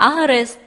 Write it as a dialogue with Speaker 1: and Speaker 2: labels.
Speaker 1: أعرس